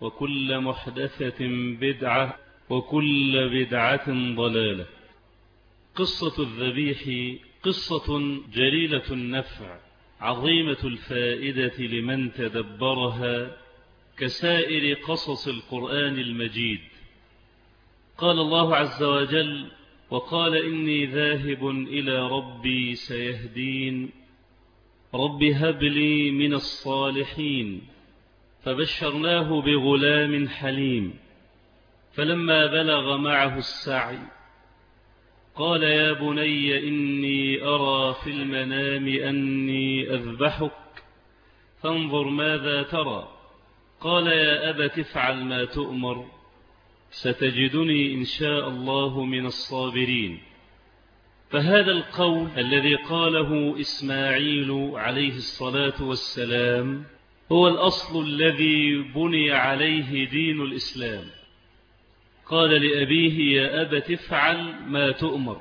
وكل محدثة بدعة وكل بدعة ضلالة. قصة الذبيح قصة جليلة النفع عظيمة الفائدة لمن تدبرها كسائر قصص القرآن المجيد. قال الله عز وجل وقال إني ذاهب إلى ربي سيهدين. رب هب لي من الصالحين. فبشرناه بغلام حليم فلما بلغ معه السعي قال يا بني إني أرى في المنام أني أذبحك فانظر ماذا ترى قال يا أبا تفعل ما تؤمر ستجدني إن شاء الله من الصابرين فهذا القول الذي قاله إسماعيل عليه الصلاة والسلام هو الأصل الذي بني عليه دين الإسلام. قال لأبيه يا أبا تفعل ما تؤمر.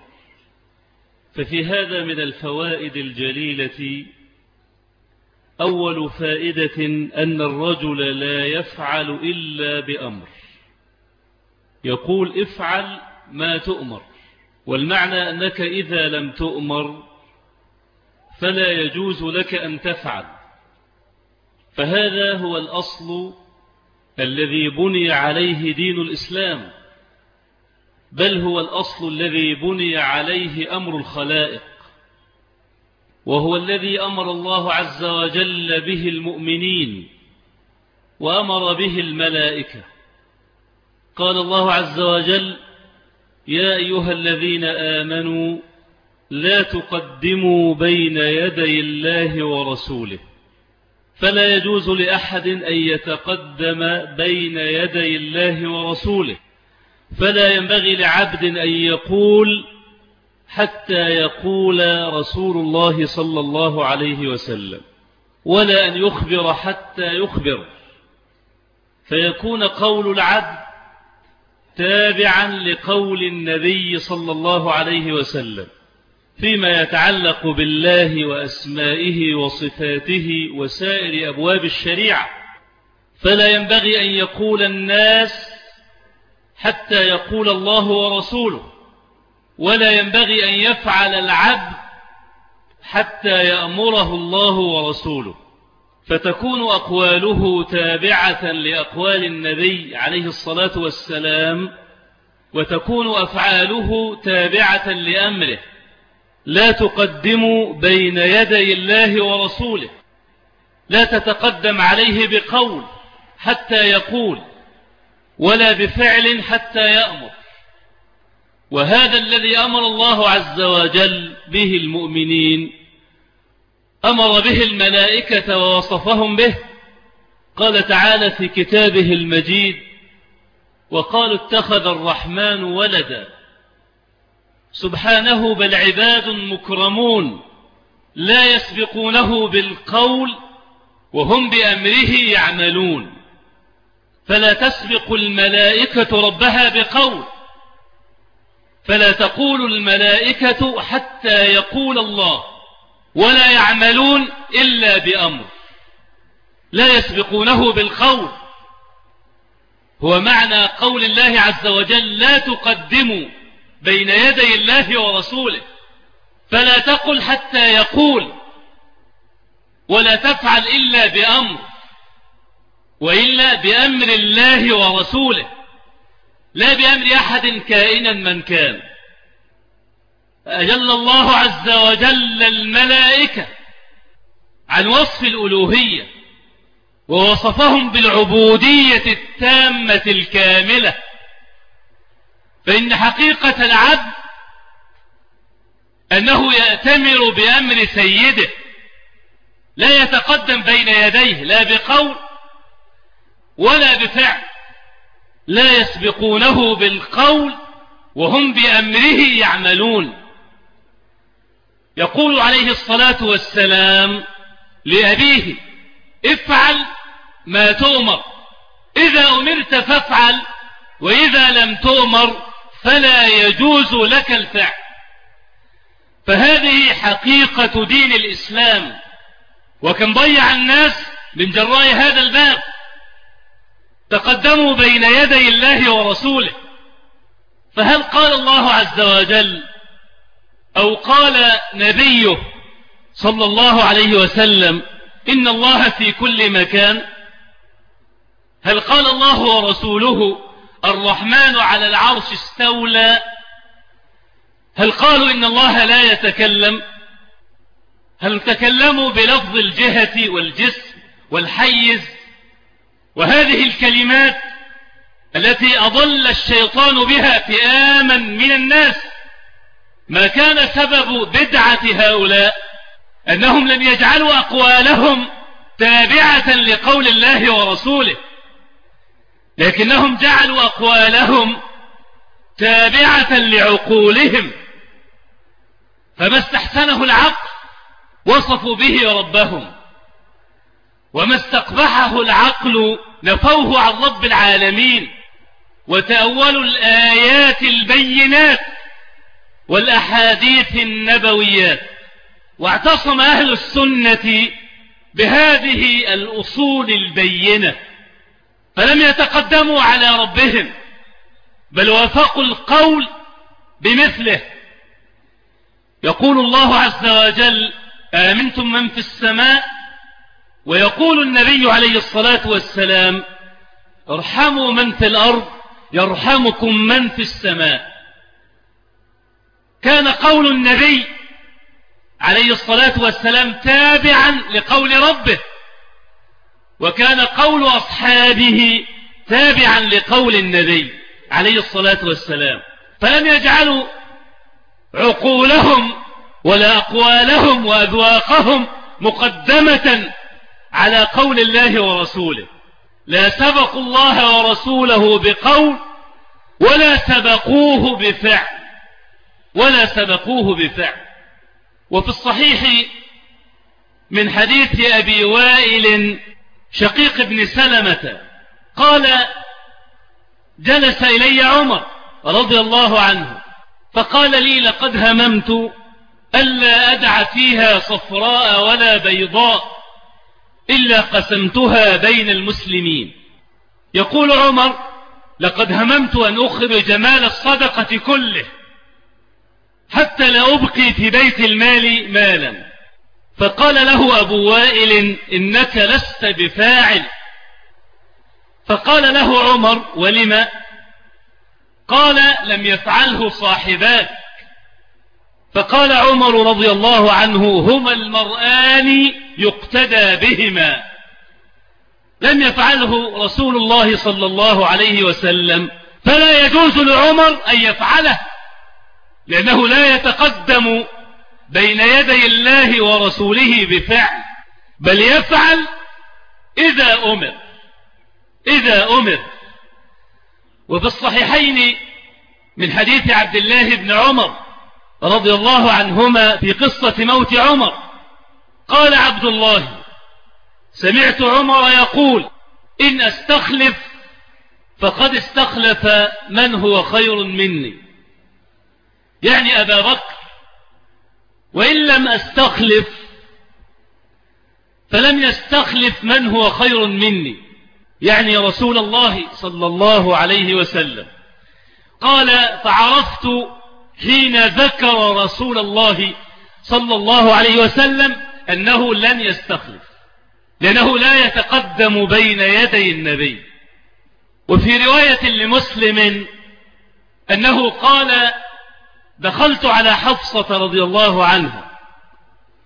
ففي هذا من الفوائد الجليلة أول فائدة أن الرجل لا يفعل إلا بأمر. يقول افعل ما تؤمر. والمعنى أنك إذا لم تؤمر فلا يجوز لك أن تفعل. فهذا هو الأصل الذي بني عليه دين الإسلام بل هو الأصل الذي بني عليه أمر الخلائق وهو الذي أمر الله عز وجل به المؤمنين وأمر به الملائكة. قال الله عز وجل يا أيها الذين آمنوا لا تقدموا بين يدي الله ورسوله فلا يجوز لأحد أن يتقدم بين يدي الله ورسوله. فلا ينبغي لعبد أن يقول حتى يقول رسول الله صلى الله عليه وسلم ولا أن يخبر حتى يخبر. فيكون قول العبد تابعا لقول النبي صلى الله عليه وسلم. فيما يتعلق بالله وأسمائه وصفاته وسائر أبواب الشريعة فلا ينبغي أن يقول الناس حتى يقول الله ورسوله ولا ينبغي أن يفعل العبد حتى يأمره الله ورسوله. فتكون أقواله تابعة لأقوال النبي عليه الصلاة والسلام وتكون أفعاله تابعة لأمره. لا تقدموا بين يدي الله ورسوله. لا تتقدم عليه بقول حتى يقول ولا بفعل حتى يأمر. وهذا الذي أمر الله عز وجل به المؤمنين أمر به الملائكة ووصفهم به. قال تعالى في كتابه المجيد وقالوا اتخذ الرحمن ولدا. سبحانه بل عباد مكرمون لا يسبقونه بالقول وهم بأمره يعملون فلا تسبق الملائكة ربها بقول فلا تقول الملائكة حتى يقول الله ولا يعملون إلا بأمر لا يسبقونه بالقول هو معنى قول الله عز وجل لا تقدموا بين يدي الله ورسوله. فلا تقل حتى يقول. ولا تفعل إلا بأمر. وإلا بأمر الله ورسوله. لا بأمر أحد كائنا من كان. أجل الله عز وجل الملائكة عن وصف الألوهية. ووصفهم بالعبودية التامة الكاملة. فإن حقيقة العبد أنه يأتمر بأمر سيده لا يتقدم بين يديه لا بقول ولا بفعل لا يسبقونه بالقول وهم بأمره يعملون. يقول عليه الصلاة والسلام لأبيه افعل ما تؤمر إذا أمرت فافعل وإذا لم تؤمر فلا يجوز لك الفعل. فهذه حقيقة دين الإسلام. وكم ضيع الناس من جراء هذا الباب. تقدموا بين يدي الله ورسوله. فهل قال الله عز وجل أو قال نبيه صلى الله عليه وسلم إن الله في كل مكان؟ هل قال الله ورسوله الرحمن على العرش استولى. هل قالوا إن الله لا يتكلم؟ هل تكلموا بلفظ الجهة والجسم والحيز وهذه الكلمات التي أضل الشيطان بها فئاما من الناس؟ ما كان سبب بدعة هؤلاء أنهم لم يجعلوا أقوالهم تابعة لقول الله ورسوله. لكنهم جعلوا أقوالهم تابعة لعقولهم فما استحسنه العقل وصفوا به ربهم وما استقبحه العقل نفوه عن رب العالمين وتأولوا الآيات البينات والأحاديث النبويات واعتصم أهل السنة بهذه الأصول البينة. فلم يتقدموا على ربهم بل وافقوا القول بمثله. يقول الله عز وجل آمنتم من في السماء؟ ويقول النبي عليه الصلاة والسلام ارحموا من في الأرض يرحمكم من في السماء. كان قول النبي عليه الصلاة والسلام تابعا لقول ربه. وكان قول أصحابه تابعا لقول النبي عليه الصلاة والسلام. فلم يجعلوا عقولهم ولا أقوالهم وأذواقهم مقدمة على قول الله ورسوله. لا سبقوا الله ورسوله بقول ولا سبقوه بفعل. ولا سبقوه بفعل. وفي الصحيح من حديث أبي وائل شقيق بن سلمة قال جلس إلي عمر رضي الله عنه فقال لي لقد هممت ألا أدع فيها صفراء ولا بيضاء إلا قسمتها بين المسلمين. يقول عمر لقد هممت أن أخرج مال الصدقة كله حتى لا أبقي في بيت المال مالا. فقال له أبو وائل إنك لست بفاعل. فقال له عمر ولما قال لم يفعله صاحباك. فقال عمر رضي الله عنه هما المرآن يقتدى بهما. لم يفعله رسول الله صلى الله عليه وسلم. فلا يجوز لعمر أن يفعله لأنه لا يتقدم بين يدي الله ورسوله بفعل. بل يفعل إذا أمر. إذا أمر. وفي الصحيحين من حديث عبد الله بن عمر رضي الله عنهما في قصة موت عمر. قال عبد الله سمعت عمر يقول إن أستخلف فقد استخلف من هو خير مني. يعني أبا بكر وإن لم أستخلف فلم يستخلف من هو خير مني. يعني رسول الله صلى الله عليه وسلم. قال فعرفت حين ذكر رسول الله صلى الله عليه وسلم أنه لن يستخلف لأنه لا يتقدم بين يدي النبي. وفي رواية لمسلم أنه قال دخلت على حفصة رضي الله عنها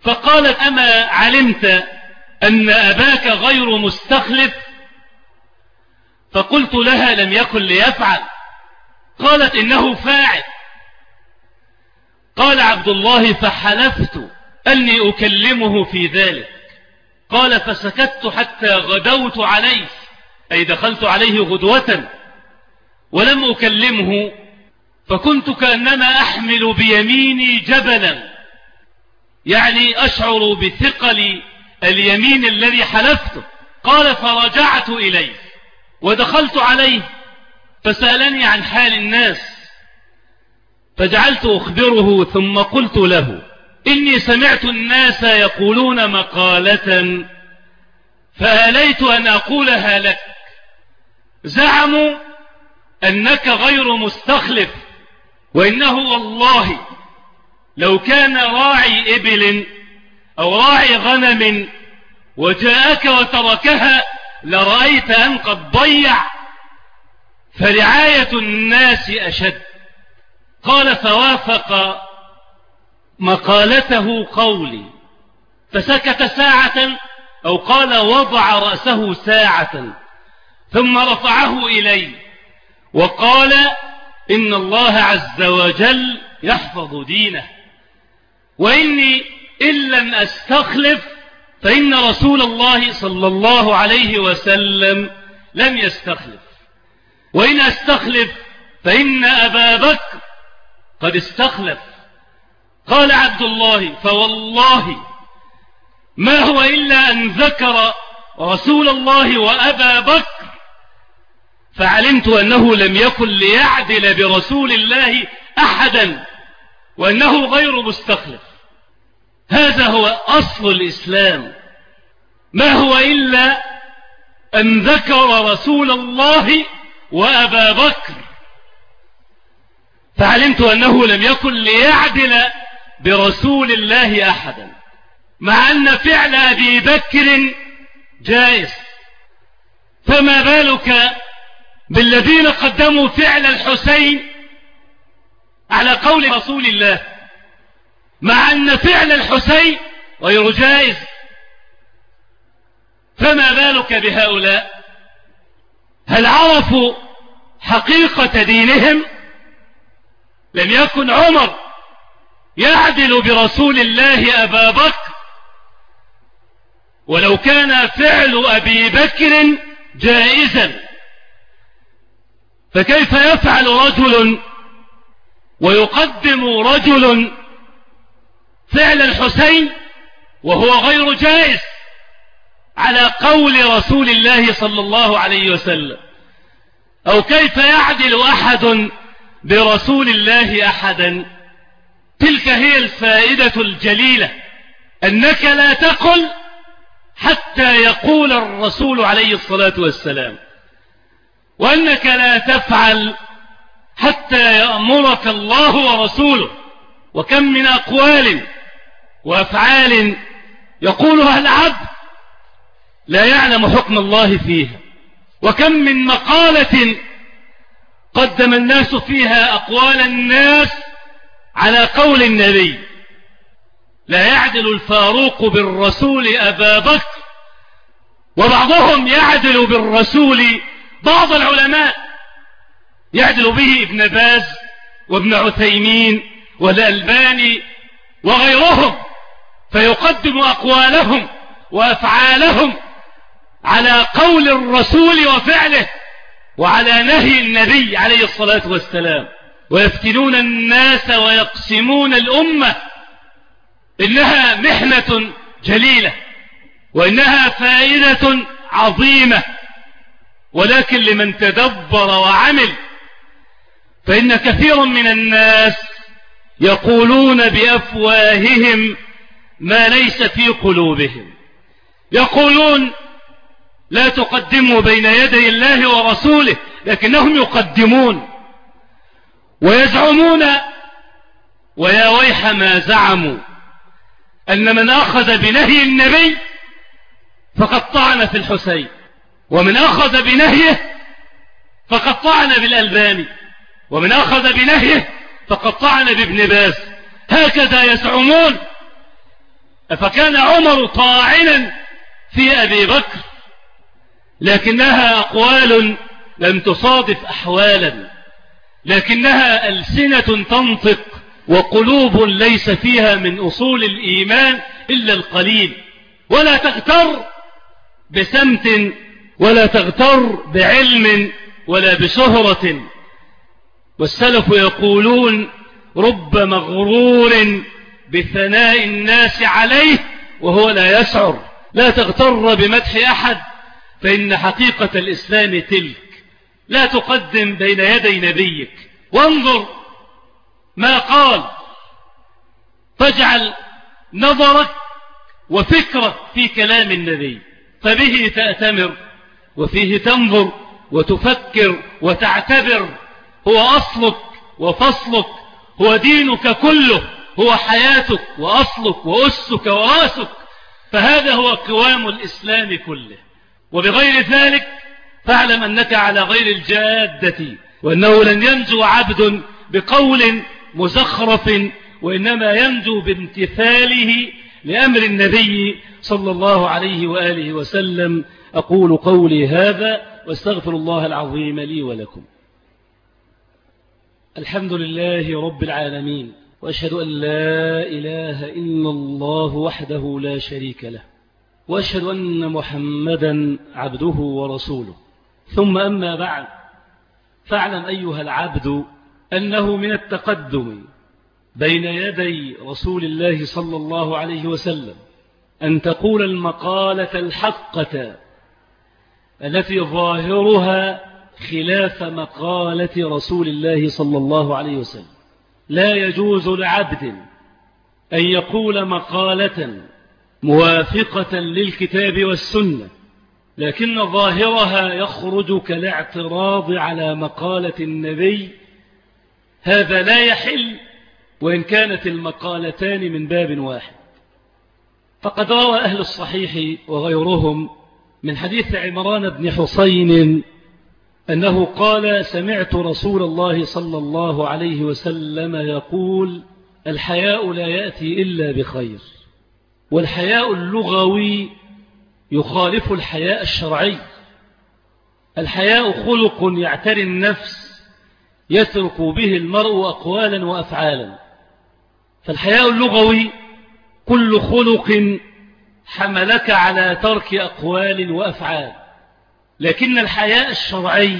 فقالت أما علمت أن أباك غير مستخلف؟ فقلت لها لم يكن ليفعل. قالت إنه فاعل. قال عبد الله فحلفت أني أكلمه في ذلك. قال فسكت حتى غدوت عليه أي دخلت عليه غدوة ولم أكلمه. فكنت كأنما أحمل بيميني جبلا. يعني أشعر بثقل اليمين الذي حلفته. قال فرجعت إليه ودخلت عليه. فسألني عن حال الناس. فجعلت أخبره ثم قلت له إني سمعت الناس يقولون مقالة فآليت أن أقولها لك. زعموا أنك غير مستخلف. وإنه والله لو كان راعي إبل أو راعي غنم وجاءك وتركها لرأيت أن قد ضيع فرعاية الناس أشد. قال فوافق مقالته قولي. فسكت ساعة أو قال وضع رأسه ساعة ثم رفعه إلي وقال إن الله عز وجل يحفظ دينه. وإني إن لم أستخلف فإن رسول الله صلى الله عليه وسلم لم يستخلف. وإن أستخلف فإن أبا بكر قد استخلف. قال عبد الله فوالله ما هو إلا أن ذكر رسول الله وأبا بكر فعلمت أنه لم يكن ليعدل برسول الله أحدا وأنه غير مستخلف. هذا هو أصل الإسلام. ما هو إلا أن ذكر رسول الله وأبا بكر. فعلمت أنه لم يكن ليعدل برسول الله أحدا مع أن فعل أبي بكر جائز. فما بالك بالذين قدموا فعل الحسين على قول رسول الله مع أن فعل الحسين غير جائز. فما بالك بهؤلاء؟ هل عرفوا حقيقة دينهم؟ لم يكن عمر يعدل برسول الله أبا بكر. ولو كان فعل أبي بكر جائزا. فكيف يفعل رجل ويقدم رجل فعل الحسين وهو غير جائز على قول رسول الله صلى الله عليه وسلم؟ أو كيف يعدل أحد برسول الله أحدا؟ تلك هي الفائدة الجليلة أنك لا تقل حتى يقول الرسول عليه الصلاة والسلام. وأنك لا تفعل حتى يأمرك الله ورسوله. وكم من أقوال وأفعال يقولها العبد لا يعلم حكم الله فيها. وكم من مقالة قدم الناس فيها أقوال الناس على قول النبي. لا يعدل الفاروق بالرسول أبا بكر وبعضهم يعدل بالرسول بعض العلماء يعدل به ابن باز وابن عثيمين والألباني وغيرهم فيقدم أقوالهم وأفعالهم على قول الرسول وفعله وعلى نهي النبي عليه الصلاة والسلام. ويفتنون الناس ويقسمون الأمة إنها محنة جليلة وإنها فائدة عظيمة. ولكن لمن تدبر وعمل فإن كثيرا من الناس يقولون بأفواههم ما ليس في قلوبهم. يقولون لا تقدموا بين يدي الله ورسوله لكنهم يقدمون ويزعمون ويا ويح ما زعموا أن من أخذ بنهي النبي فقد طعن في الحسين. ومن أخذ بنهيه فقد طعن بالألباني. ومن أخذ بنهيه فقد طعن بابن باز. هكذا يزعمون. فكان عمر طاعنا في أبي بكر؟ لكنها أقوال لم تصادف أحوالا. لكنها ألسنة تنطق وقلوب ليس فيها من أصول الإيمان إلا القليل. ولا تغتر بسمت ولا تغتر بعلم ولا بشهرة. والسلف يقولون رب مغرور بثناء الناس عليه وهو لا يشعر. لا تغتر بمدح أحد فإن حقيقة الإسلام تلك. لا تقدم بين يدي نبيك. وانظر ما قال. فاجعل نظرك وفكرك في كلام النبي فبه تأتمر. وفيه تنظر وتفكر وتعتبر هو أصلك وفصلك هو دينك كله هو حياتك وأصلك وأسك ورأسك فهذا هو قوام الإسلام كله وبغير ذلك فاعلم أنك على غير الجادة وأنه لن ينجو عبد بقول مزخرف وإنما ينجو بامتثاله لأمر النبي صلى الله عليه وآله وسلم أقول قولي هذا واستغفر الله العظيم لي ولكم. الحمد لله رب العالمين وأشهد أن لا إله إلا الله وحده لا شريك له وأشهد أن محمدا عبده ورسوله. ثم أما بعد فاعلم أيها العبد أنه من التقدم بين يدي رسول الله صلى الله عليه وسلم أن تقول المقالة الحقة التي ظاهرها خلاف مقالة رسول الله صلى الله عليه وسلم. لا يجوز لعبد أن يقول مقالة موافقة للكتاب والسنة لكن ظاهرها يخرج كالاعتراض على مقالة النبي. هذا لا يحل وإن كانت المقالتان من باب واحد. فقد روى أهل الصحيح وغيرهم من حديث عمران بن حصين أنه قال سمعت رسول الله صلى الله عليه وسلم يقول الحياء لا يأتي إلا بخير والحياء اللغوي يخالف الحياء الشرعي. الحياء خلق يعتري النفس يترك به المرء أقوالا وأفعالا. فالحياء اللغوي كل خلق حملك على ترك أقوال وأفعال. لكن الحياء الشرعي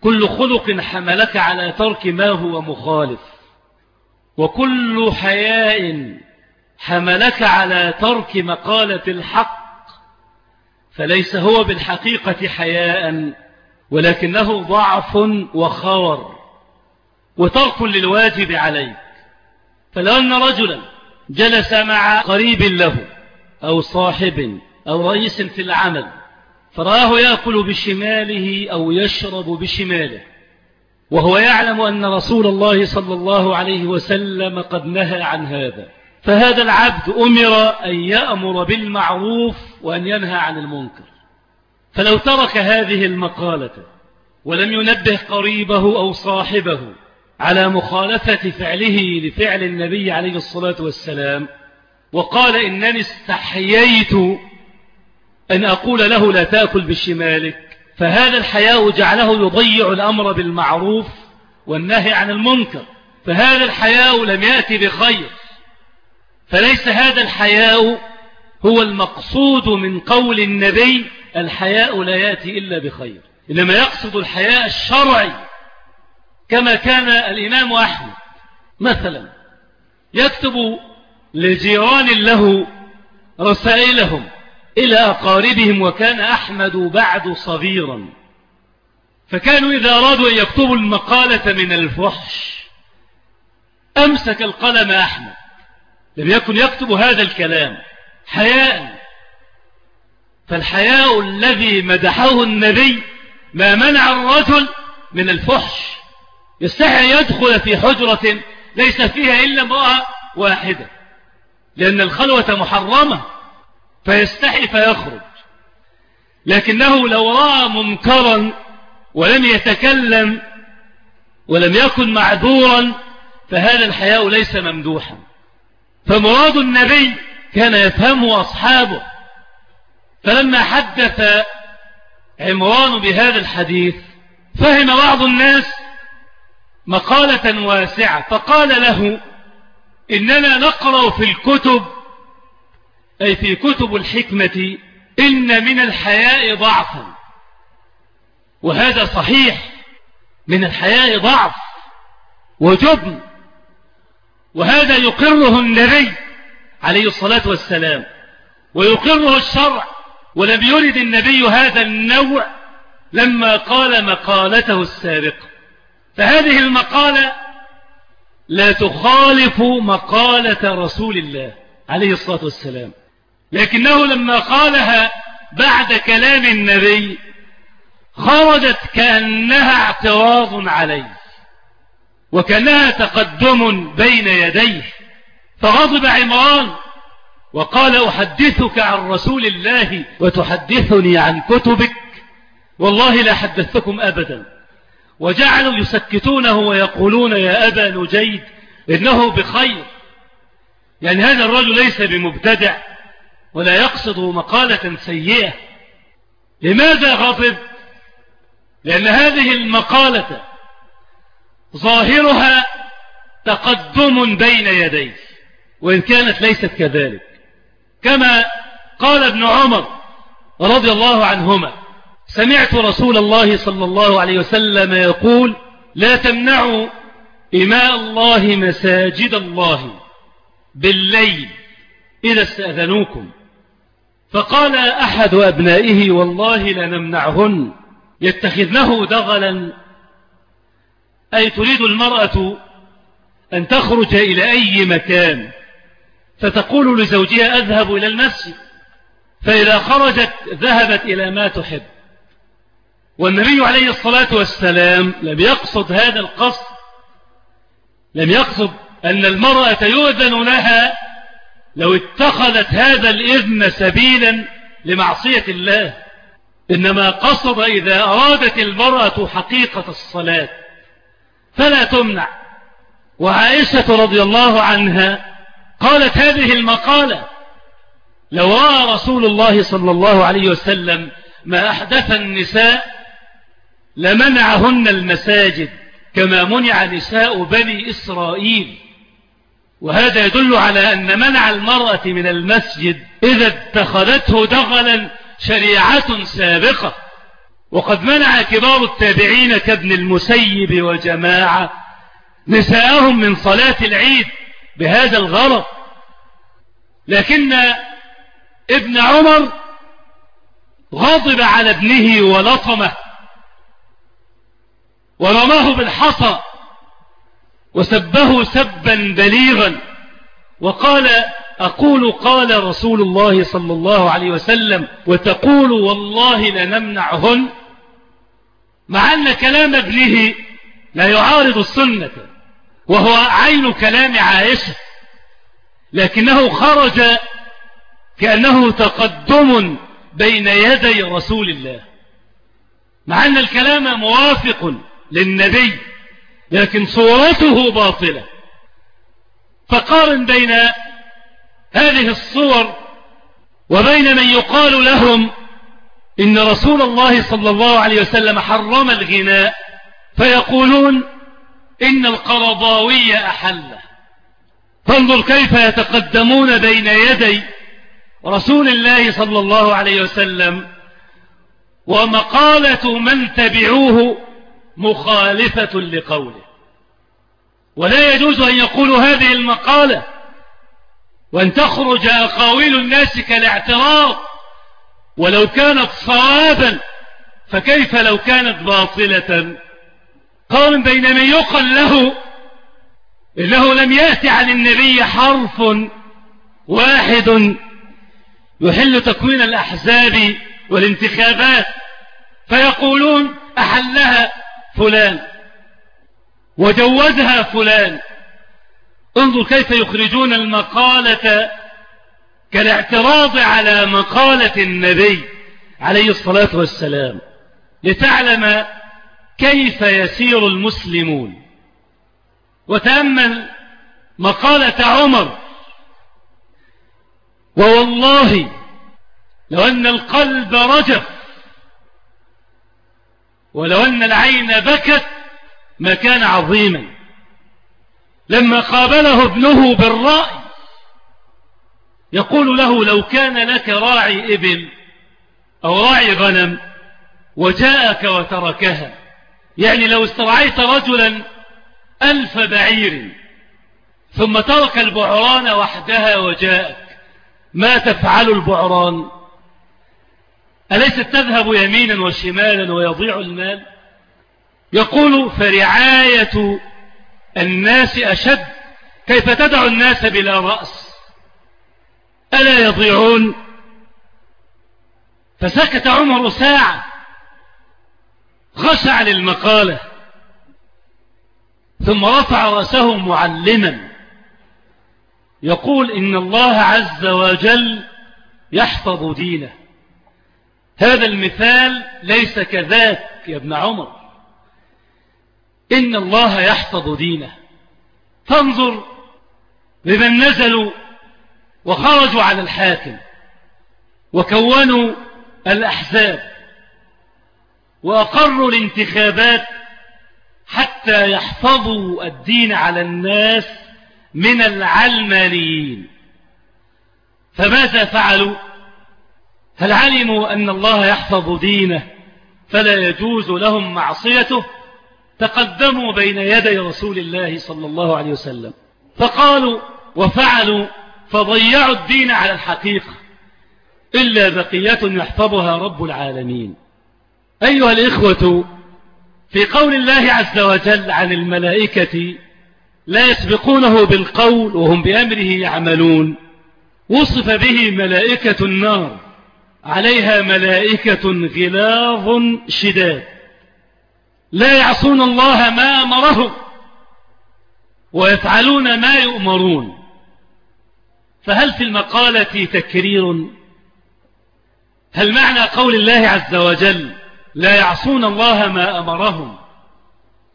كل خلق حملك على ترك ما هو مخالف. وكل حياء حملك على ترك مقالة الحق. فليس هو بالحقيقة حياء ولكنه ضعف وخور وترك للواجب عليك. فلو أن رجلا جلس مع قريب له أو صاحب أو رئيس في العمل فرآه يأكل بشماله أو يشرب بشماله. وهو يعلم أن رسول الله صلى الله عليه وسلم قد نهى عن هذا. فهذا العبد أمر أن يأمر بالمعروف وأن ينهى عن المنكر. فلو ترك هذه المقالة ولم ينبه قريبه أو صاحبه على مخالفة فعله لفعل النبي عليه الصلاة والسلام وقال إنني استحييت أن أقول له لا تأكل بشمالك فهذا الحياء جعله يضيع الأمر بالمعروف والنهي عن المنكر فهذا الحياء لم يأتي بخير. فليس هذا الحياء هو المقصود من قول النبي الحياء لا يأتي إلا بخير إنما يقصد الحياء الشرعي كما كان الإمام أحمد مثلا يكتب لجيران له رسائلهم إلى أقاربهم وكان أحمد بعد صغيرا. فكانوا إذا أرادوا أن يكتبوا المقالة من الفحش أمسك القلم أحمد. لم يكن يكتب هذا الكلام. حياء. فالحياء الذي مدحه النبي ما منع الرجل من الفحش يستحي يدخل في حجرة ليس فيها إلا امرأة واحدة. لأن الخلوة محرمة فيستحي فيخرج. لكنه لو رأى منكرا ولم يتكلم ولم يكن معذورا فهذا الحياء ليس ممدوحا. فمراد النبي كان يفهمه أصحابه. فلما حدث عمران بهذا الحديث فهم بعض الناس مقالة واسعة فقال له إننا نقرأ في الكتب أي في كتب الحكمة إن من الحياء ضعفا وهذا صحيح من الحياء ضعف وجبن. وهذا يقره النبي عليه الصلاة والسلام ويقره الشرع. ولم يرد النبي هذا النوع لما قال مقالته السابقة. فهذه المقالة لا تخالف مقالة رسول الله عليه الصلاة والسلام. لكنه لما قالها بعد كلام النبي خرجت كأنها اعتراض عليه وكأنها تقدم بين يديه. فغضب عمران وقال أحدثك عن رسول الله وتحدثني عن كتبك. والله لا حدثتكم أبدا. وجعلوا يسكتونه ويقولون يا أبا نجيد إنه بخير. يعني هذا الرجل ليس بمبتدع ولا يقصد مقالة سيئة. لماذا غضب؟ لأن هذه المقالة ظاهرها تقدم بين يديه وإن كانت ليست كذلك. كما قال ابن عمر رضي الله عنهما سمعت رسول الله صلى الله عليه وسلم يقول لا تمنعوا إماء الله مساجد الله بالليل إذا استأذنوكم. فقال أحد أبنائه والله لنمنعهن يتخذنه دغلا. أي تريد المرأة أن تخرج إلى أي مكان؟ فتقول لزوجها أذهب إلى المسجد. فإذا خرجت ذهبت إلى ما تحب. والنبي عليه الصلاة والسلام لم يقصد هذا القصد لم يقصد أن المرأة يؤذن لها لو اتخذت هذا الإذن سبيلا لمعصية الله. إنما قصد إذا أرادت المرأة حقيقة الصلاة فلا تمنع. وعائشة رضي الله عنها قالت هذه المقالة لو رأى رسول الله صلى الله عليه وسلم ما أحدث النساء لمنعهن المساجد كما منع نساء بني إسرائيل. وهذا يدل على أن منع المرأة من المسجد إذا اتخذته دخلا شريعة سابقة. وقد منع كبار التابعين كابن المسيب وجماعة نساءهم من صلاة العيد بهذا الغرض. لكن ابن عمر غضب على ابنه ولطمه ورماه بالحصى وسبه سبا بليغا وقال أقول قال رسول الله صلى الله عليه وسلم وتقول والله لنمنعهن مع أن كلام ابنه لا يعارض السنة وهو عين كلام عائشة لكنه خرج كأنه تقدم بين يدي رسول الله مع أن الكلام موافق للنبي لكن صورته باطلة. فقارن بين هذه الصور وبين من يقال لهم إن رسول الله صلى الله عليه وسلم حرم الغناء فيقولون إن القرضاوي أحله. فانظر كيف يتقدمون بين يدي رسول الله صلى الله عليه وسلم ومقالة من تبعوه مخالفة لقوله. ولا يجوز أن يقولوا هذه المقالة. وأن تخرج أقاويل الناس كالاعتراض. ولو كانت صوابا فكيف لو كانت باطلة؟ قال بين من يقل له إنه لم يأتي عن النبي حرف واحد. يحل تكوين الأحزاب والانتخابات. فيقولون أحلها فلان وجوزها فلان. انظر كيف يخرجون المقالة كالاعتراض على مقالة النبي عليه الصلاة والسلام لتعلم كيف يسير المسلمون. وتأمل مقالة عمر ووالله لو أن القلب رجف ولو أن العين بكت ما كان عظيما. لما قابله ابنه بالرأي يقول له لو كان لك راعي إبل أو راعي غنم وجاءك وتركها يعني لو استرعيت رجلا ألف بعير ثم ترك البعران وحدها وجاءك ما تفعل البعران؟ أليست تذهب يمينا وشمالا ويضيع المال؟ يقول فرعاية الناس أشد. كيف تدع الناس بلا رأس؟ ألا يضيعون؟ فسكت عمر ساعة. خشع للمقالة. ثم رفع رأسه معلما. يقول إن الله عز وجل يحفظ دينه. هذا المثال ليس كذاك يا ابن عمر. إن الله يحفظ دينه. فانظر لمن نزلوا وخرجوا على الحاكم وكونوا الأحزاب وأقروا الانتخابات حتى يحفظوا الدين على الناس من العلمانيين. فماذا فعلوا؟ هل علموا أن الله يحفظ دينه فلا يجوز لهم معصيته؟ تقدموا بين يدي رسول الله صلى الله عليه وسلم. فقالوا وفعلوا فضيعوا الدين على الحقيقة. إلا بقية يحفظها رب العالمين. أيها الإخوة في قول الله عز وجل عن الملائكة لا يسبقونه بالقول وهم بأمره يعملون. وصف به ملائكة النار. عليها ملائكة غلاظ شداد. لا يعصون الله ما أمرهم ويفعلون ما يؤمرون. فهل في المقالة تكرير؟ هل معنى قول الله عز وجل لا يعصون الله ما أمرهم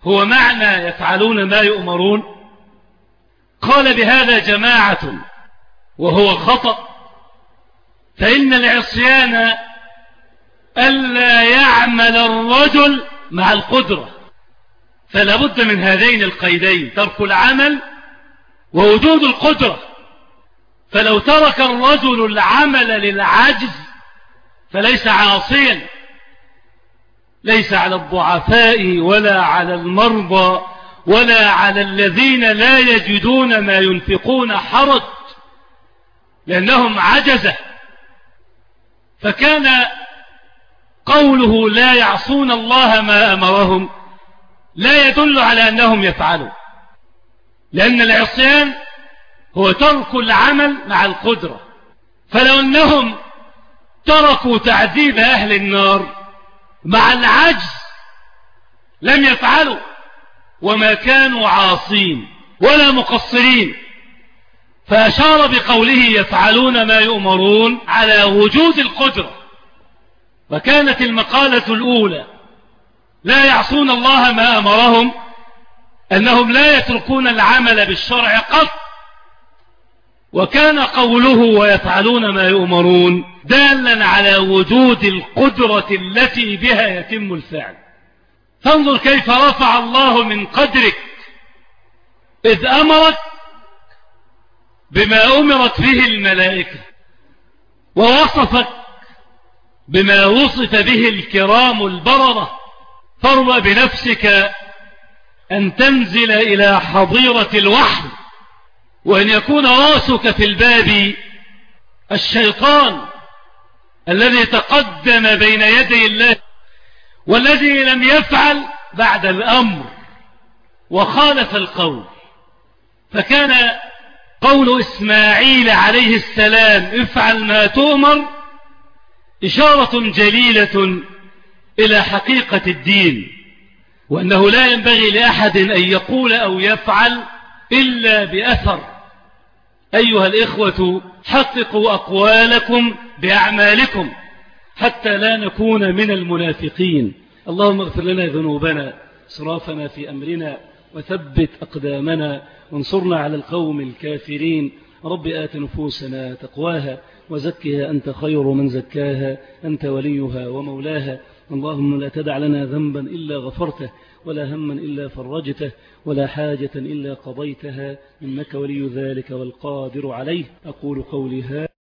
هو معنى يفعلون ما يؤمرون؟ قال بهذا جماعة وهو خطأ. فإن العصيان ألا يعمل الرجل مع القدرة. فلا بد من هذين القيدين ترك العمل ووجود القدرة. فلو ترك الرجل العمل للعجز فليس عاصيا ليس على الضعفاء ولا على المرضى ولا على الذين لا يجدون ما ينفقون حرج لأنهم عجزة. فكان قوله لا يعصون الله ما أمرهم لا يدل على أنهم يفعلوا لأن العصيان هو ترك العمل مع القدرة. فلو أنهم تركوا تعذيب أهل النار مع العجز لم يفعلوا. وما كانوا عاصين ولا مقصرين. فأشار بقوله يفعلون ما يؤمرون على وجود القدرة. وكانت المقالة الأولى لا يعصون الله ما أمرهم أنهم لا يتركون العمل بالشرع قط. وكان قوله ويفعلون ما يؤمرون دالا على وجود القدرة التي بها يتم الفعل. فانظر كيف رفع الله من قدرك. إذ أمرك بما أمرت به الملائكة ووصفك بما وصف به الكرام البررة فارض بنفسك أن تنزل إلى حضيرة الوحي وأن يكون رأسك في الباب الشيطان الذي تقدم بين يدي الله والذي لم يفعل بعد الأمر وخالف القول فكان قول إسماعيل عليه السلام افعل ما تؤمر إشارة جليلة إلى حقيقة الدين وأنه لا ينبغي لأحد أن يقول أو يفعل إلا بأثر. أيها الإخوة حققوا أقوالكم بأعمالكم حتى لا نكون من المنافقين. اللهم اغفر لنا ذنوبنا صرافنا في أمرنا وثبت أقدامنا وانصرنا على القوم الكافرين. رب آت نفوسنا تقواها وزكها أنت خير من زكاها أنت وليها ومولاها. اللهم لا تدع لنا ذنبا إلا غفرته ولا هما إلا فرجته ولا حاجة إلا قضيتها. إنك ولي ذلك والقادر عليه. أقول قولي هذا.